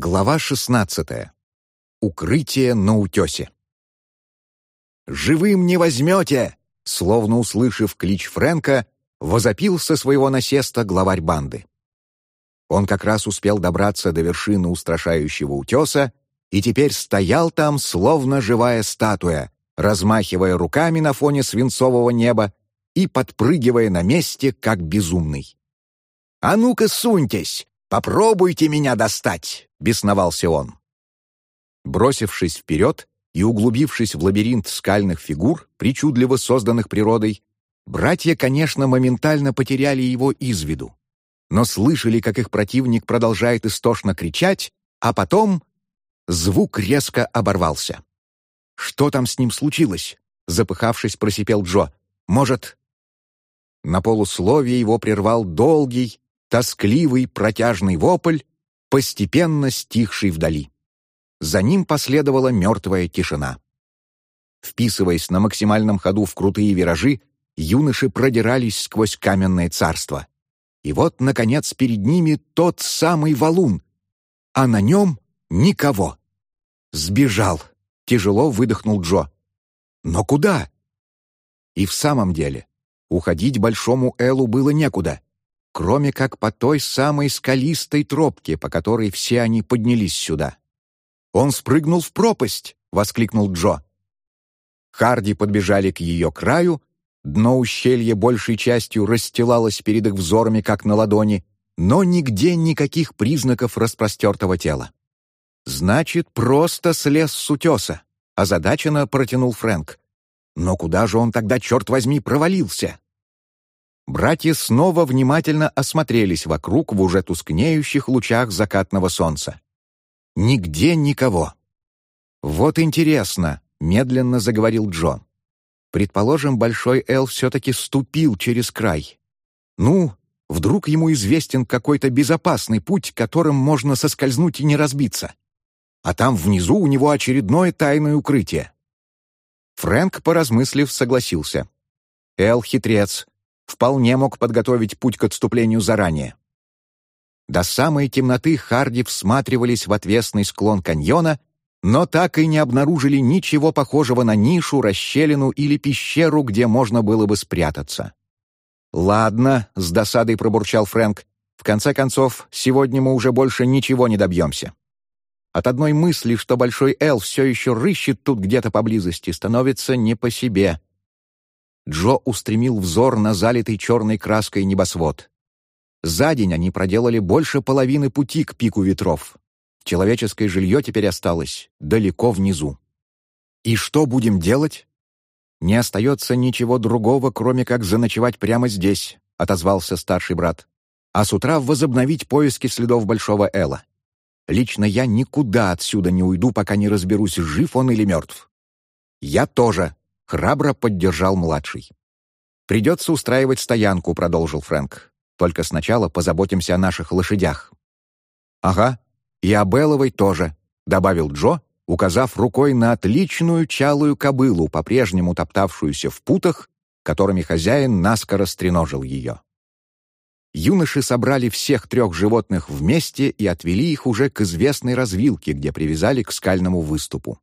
Глава 16. Укрытие на утесе. «Живым не возьмете!» Словно услышав клич Фрэнка, возопил со своего насеста главарь банды. Он как раз успел добраться до вершины устрашающего утеса и теперь стоял там, словно живая статуя, размахивая руками на фоне свинцового неба и подпрыгивая на месте, как безумный. «А ну-ка, суньтесь! Попробуйте меня достать!» — бесновался он. Бросившись вперед и углубившись в лабиринт скальных фигур, причудливо созданных природой, братья, конечно, моментально потеряли его из виду, но слышали, как их противник продолжает истошно кричать, а потом звук резко оборвался. «Что там с ним случилось?» — запыхавшись, просипел Джо. «Может...» На полусловие его прервал долгий, тоскливый протяжный вопль, постепенно стихший вдали. За ним последовала мертвая тишина. Вписываясь на максимальном ходу в крутые виражи, юноши продирались сквозь каменное царство. И вот, наконец, перед ними тот самый валун, а на нем никого. «Сбежал!» — тяжело выдохнул Джо. «Но куда?» И в самом деле, уходить Большому Элу было некуда кроме как по той самой скалистой тропке, по которой все они поднялись сюда. «Он спрыгнул в пропасть!» — воскликнул Джо. Харди подбежали к ее краю, дно ущелья большей частью расстилалось перед их взорами, как на ладони, но нигде никаких признаков распростертого тела. «Значит, просто слез с утеса», — озадаченно протянул Фрэнк. «Но куда же он тогда, черт возьми, провалился?» Братья снова внимательно осмотрелись вокруг в уже тускнеющих лучах закатного солнца. Нигде никого. «Вот интересно», — медленно заговорил Джон. «Предположим, Большой Эл все-таки ступил через край. Ну, вдруг ему известен какой-то безопасный путь, которым можно соскользнуть и не разбиться. А там внизу у него очередное тайное укрытие». Фрэнк, поразмыслив, согласился. «Эл — хитрец, вполне мог подготовить путь к отступлению заранее. До самой темноты Харди всматривались в отвесный склон каньона, но так и не обнаружили ничего похожего на нишу, расщелину или пещеру, где можно было бы спрятаться. «Ладно», — с досадой пробурчал Фрэнк, «в конце концов, сегодня мы уже больше ничего не добьемся». От одной мысли, что Большой Эл все еще рыщет тут где-то поблизости, становится не по себе. Джо устремил взор на залитый черной краской небосвод. За день они проделали больше половины пути к пику ветров. Человеческое жилье теперь осталось далеко внизу. «И что будем делать?» «Не остается ничего другого, кроме как заночевать прямо здесь», — отозвался старший брат. «А с утра возобновить поиски следов Большого Эла. Лично я никуда отсюда не уйду, пока не разберусь, жив он или мертв». «Я тоже», Храбро поддержал младший. «Придется устраивать стоянку», — продолжил Фрэнк. «Только сначала позаботимся о наших лошадях». «Ага, и о Белловой тоже», — добавил Джо, указав рукой на отличную чалую кобылу, по-прежнему топтавшуюся в путах, которыми хозяин наскоро стреножил ее. Юноши собрали всех трех животных вместе и отвели их уже к известной развилке, где привязали к скальному выступу.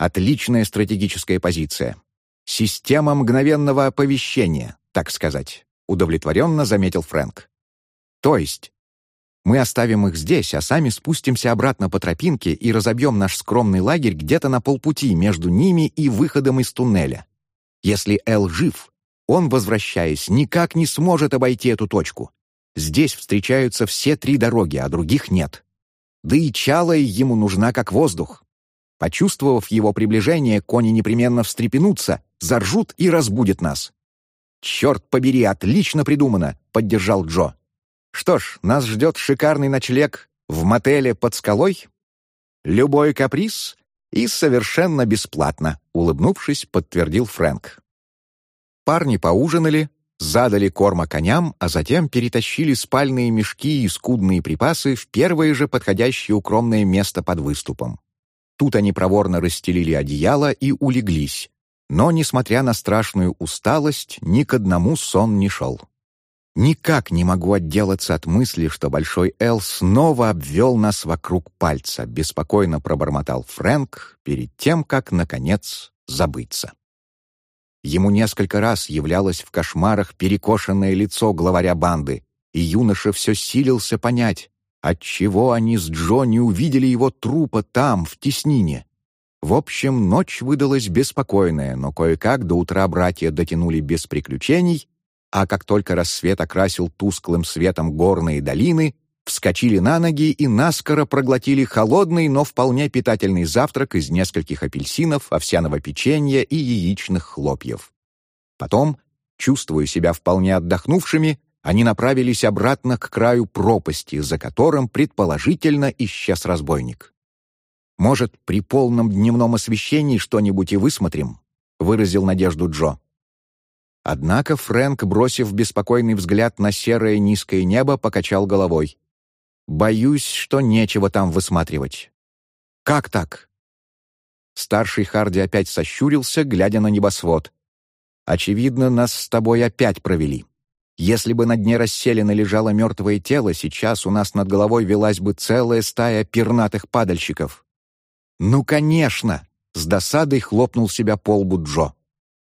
Отличная стратегическая позиция. Система мгновенного оповещения, так сказать, удовлетворенно заметил Фрэнк. То есть, мы оставим их здесь, а сами спустимся обратно по тропинке и разобьем наш скромный лагерь где-то на полпути между ними и выходом из туннеля. Если Эл жив, он, возвращаясь, никак не сможет обойти эту точку. Здесь встречаются все три дороги, а других нет. Да и Чалая ему нужна как воздух. Почувствовав его приближение, кони непременно встрепенутся, заржут и разбудят нас. «Черт побери, отлично придумано!» — поддержал Джо. «Что ж, нас ждет шикарный ночлег в мотеле под скалой. Любой каприз и совершенно бесплатно», — улыбнувшись, подтвердил Фрэнк. Парни поужинали, задали корма коням, а затем перетащили спальные мешки и скудные припасы в первое же подходящее укромное место под выступом. Тут они проворно расстелили одеяло и улеглись. Но, несмотря на страшную усталость, ни к одному сон не шел. Никак не могу отделаться от мысли, что Большой Эл снова обвел нас вокруг пальца, беспокойно пробормотал Фрэнк перед тем, как, наконец, забыться. Ему несколько раз являлось в кошмарах перекошенное лицо главаря банды, и юноша все силился понять, отчего они с Джо не увидели его трупа там, в теснине. В общем, ночь выдалась беспокойная, но кое-как до утра братья дотянули без приключений, а как только рассвет окрасил тусклым светом горные долины, вскочили на ноги и наскоро проглотили холодный, но вполне питательный завтрак из нескольких апельсинов, овсяного печенья и яичных хлопьев. Потом, чувствуя себя вполне отдохнувшими, они направились обратно к краю пропасти, за которым, предположительно, исчез разбойник. «Может, при полном дневном освещении что-нибудь и высмотрим?» — выразил надежду Джо. Однако Фрэнк, бросив беспокойный взгляд на серое низкое небо, покачал головой. «Боюсь, что нечего там высматривать». «Как так?» Старший Харди опять сощурился, глядя на небосвод. «Очевидно, нас с тобой опять провели. Если бы на дне расселены лежало мертвое тело, сейчас у нас над головой велась бы целая стая пернатых падальщиков. «Ну, конечно!» — с досадой хлопнул себя по лбу Джо.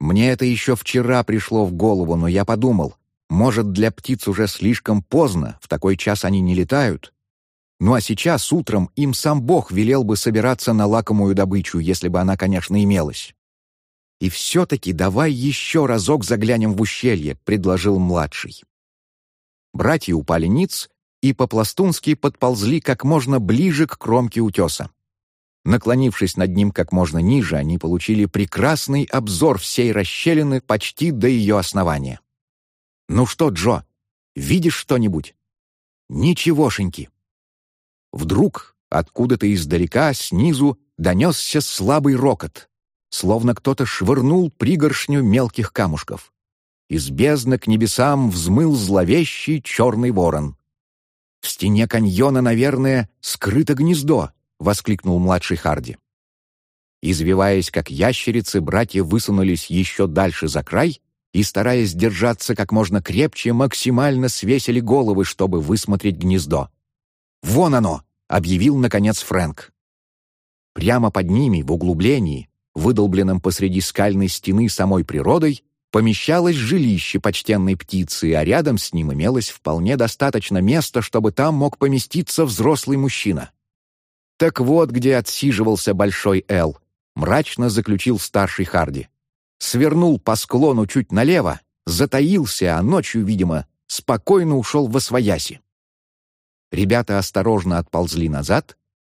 «Мне это еще вчера пришло в голову, но я подумал, может, для птиц уже слишком поздно, в такой час они не летают. Ну а сейчас, утром, им сам Бог велел бы собираться на лакомую добычу, если бы она, конечно, имелась». «И все-таки давай еще разок заглянем в ущелье», — предложил младший. Братья упали ниц и по-пластунски подползли как можно ближе к кромке утеса. Наклонившись над ним как можно ниже, они получили прекрасный обзор всей расщелины почти до ее основания. «Ну что, Джо, видишь что-нибудь?» «Ничегошеньки». Вдруг откуда-то издалека, снизу, донесся слабый рокот, словно кто-то швырнул пригоршню мелких камушков. Из бездны к небесам взмыл зловещий черный ворон. В стене каньона, наверное, скрыто гнездо, — воскликнул младший Харди. Извиваясь, как ящерицы, братья высунулись еще дальше за край и, стараясь держаться как можно крепче, максимально свесили головы, чтобы высмотреть гнездо. «Вон оно!» — объявил, наконец, Фрэнк. Прямо под ними, в углублении, выдолбленном посреди скальной стены самой природой, помещалось жилище почтенной птицы, а рядом с ним имелось вполне достаточно места, чтобы там мог поместиться взрослый мужчина. «Так вот, где отсиживался Большой Эл», — мрачно заключил старший Харди. Свернул по склону чуть налево, затаился, а ночью, видимо, спокойно ушел во свояси. Ребята осторожно отползли назад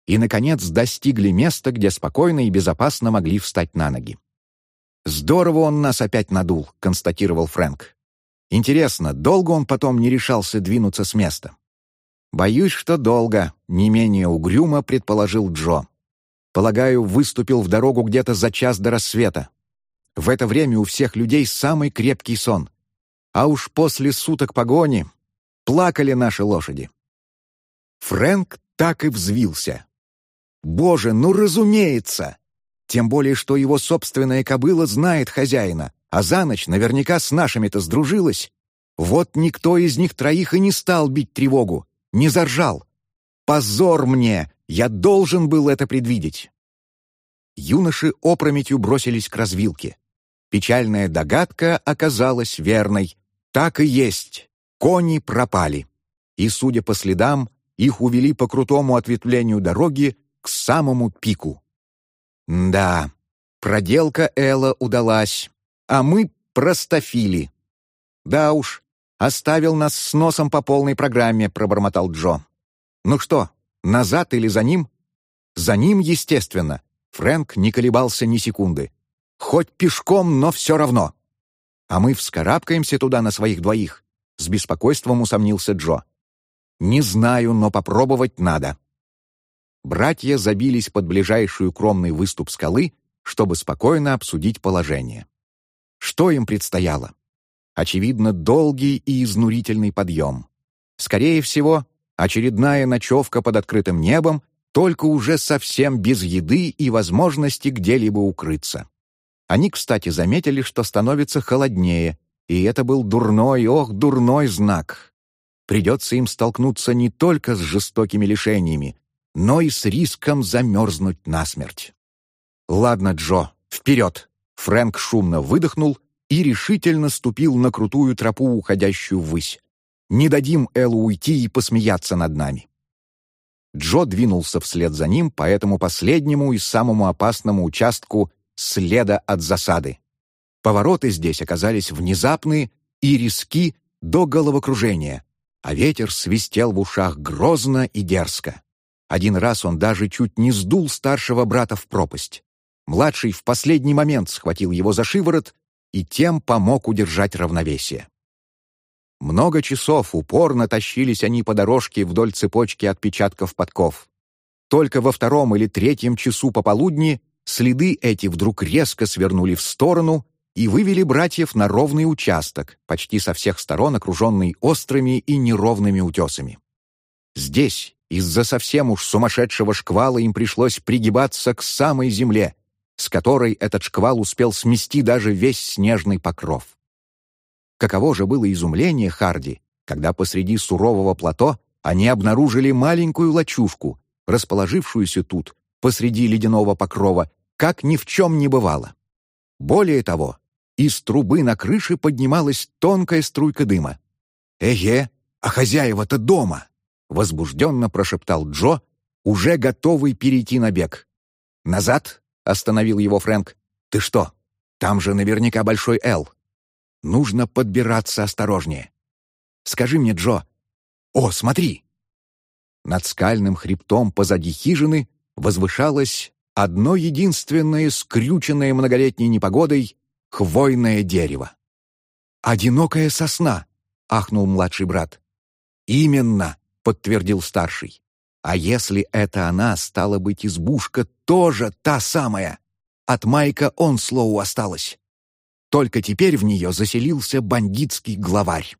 и, наконец, достигли места, где спокойно и безопасно могли встать на ноги. «Здорово он нас опять надул», — констатировал Фрэнк. «Интересно, долго он потом не решался двинуться с места?» «Боюсь, что долго», — не менее угрюмо предположил Джо. «Полагаю, выступил в дорогу где-то за час до рассвета. В это время у всех людей самый крепкий сон. А уж после суток погони плакали наши лошади». Фрэнк так и взвился. «Боже, ну разумеется!» Тем более, что его собственная кобыла знает хозяина, а за ночь наверняка с нашими-то сдружилась. Вот никто из них троих и не стал бить тревогу, не заржал. Позор мне! Я должен был это предвидеть. Юноши опрометью бросились к развилке. Печальная догадка оказалась верной. Так и есть. Кони пропали. И, судя по следам, их увели по крутому ответвлению дороги к самому пику. Да, проделка Элла удалась, а мы простофили. Да уж, «Оставил нас с носом по полной программе», — пробормотал Джо. «Ну что, назад или за ним?» «За ним, естественно». Фрэнк не колебался ни секунды. «Хоть пешком, но все равно». «А мы вскарабкаемся туда на своих двоих», — с беспокойством усомнился Джо. «Не знаю, но попробовать надо». Братья забились под ближайший укромный выступ скалы, чтобы спокойно обсудить положение. Что им предстояло? очевидно, долгий и изнурительный подъем. Скорее всего, очередная ночевка под открытым небом, только уже совсем без еды и возможности где-либо укрыться. Они, кстати, заметили, что становится холоднее, И это был дурной, ох, дурной знак. Придется им столкнуться не только с жестокими лишениями, но и с риском замерзнуть насмерть. «Ладно, Джо, вперед!» Фрэнк шумно выдохнул и решительно ступил на крутую тропу, уходящую ввысь. «Не дадим Эллу уйти и посмеяться над нами». Джо двинулся вслед за ним по этому последнему и самому опасному участку следа от засады. Повороты здесь оказались внезапные и риски до головокружения, а ветер свистел в ушах грозно и дерзко. Один раз он даже чуть не сдул старшего брата в пропасть. Младший в последний момент схватил его за шиворот и тем помог удержать равновесие. Много часов упорно тащились они по дорожке вдоль цепочки отпечатков подков. Только во втором или третьем часу пополудни следы эти вдруг резко свернули в сторону и вывели братьев на ровный участок, почти со всех сторон окруженный острыми и неровными утесами. Здесь, из-за совсем уж сумасшедшего шквала, им пришлось пригибаться к самой земле, с которой этот шквал успел смести даже весь снежный покров. Каково же было изумление Харди, когда посреди сурового плато они обнаружили маленькую лачушку, расположившуюся тут, посреди ледяного покрова, как ни в чем не бывало. Более того, из трубы на крыше поднималась тонкая струйка дыма. «Эге, а хозяева-то дома!» — возбужденно прошептал Джо, уже готовый перейти на бег. «Назад!» — остановил его Фрэнк. «Ты что? Там же наверняка большой Эл. Нужно подбираться осторожнее. Скажи мне, Джо. О, смотри!» Над скальным хребтом позади хижины возвышалось одно единственное скрюченное многолетней непогодой хвойное дерево. «Одинокая сосна!» — ахнул младший брат. «Именно!» — подтвердил старший. «А если это она, стала быть, избушка тоже та самая. От Майка он слову осталось. Только теперь в нее заселился бандитский главарь.